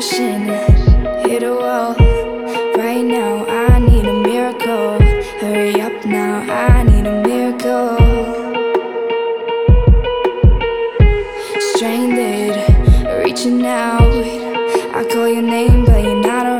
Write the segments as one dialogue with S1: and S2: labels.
S1: crashing, hit a wall. Right now, I need a miracle. Hurry up now, I need
S2: a miracle. Stranded, reaching
S1: out. I call your name, but you're not around.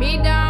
S1: me down.